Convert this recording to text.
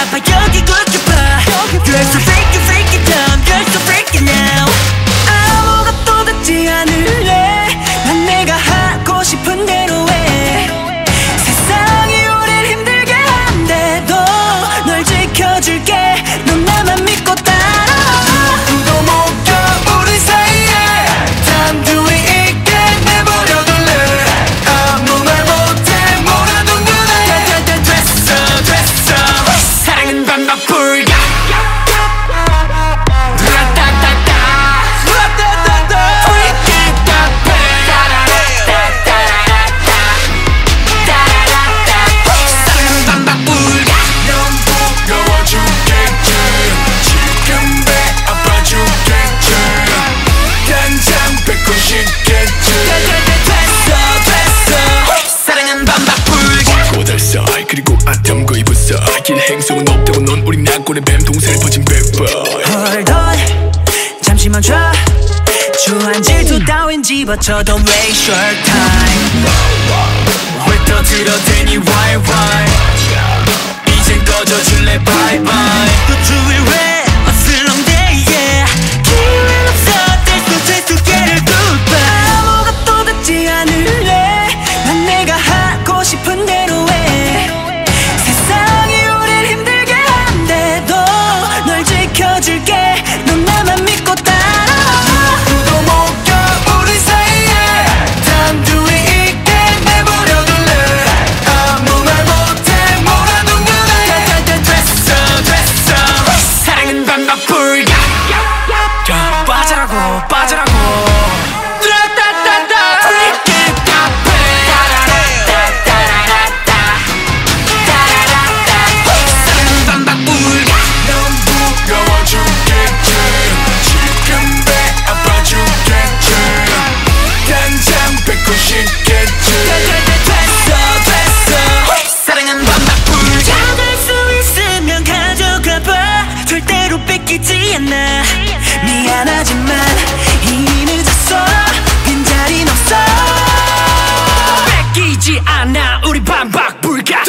up again 길 행성은 없다고 넌 우리 낙골의 뱀통 슬퍼진 백발 헐 넌 잠시만 줘. 주한 질투 따윈 집어쳐도 waste your time. 왜 떠들어대니 why why? 이젠 꺼져줄래 bye bye. 반박 불가.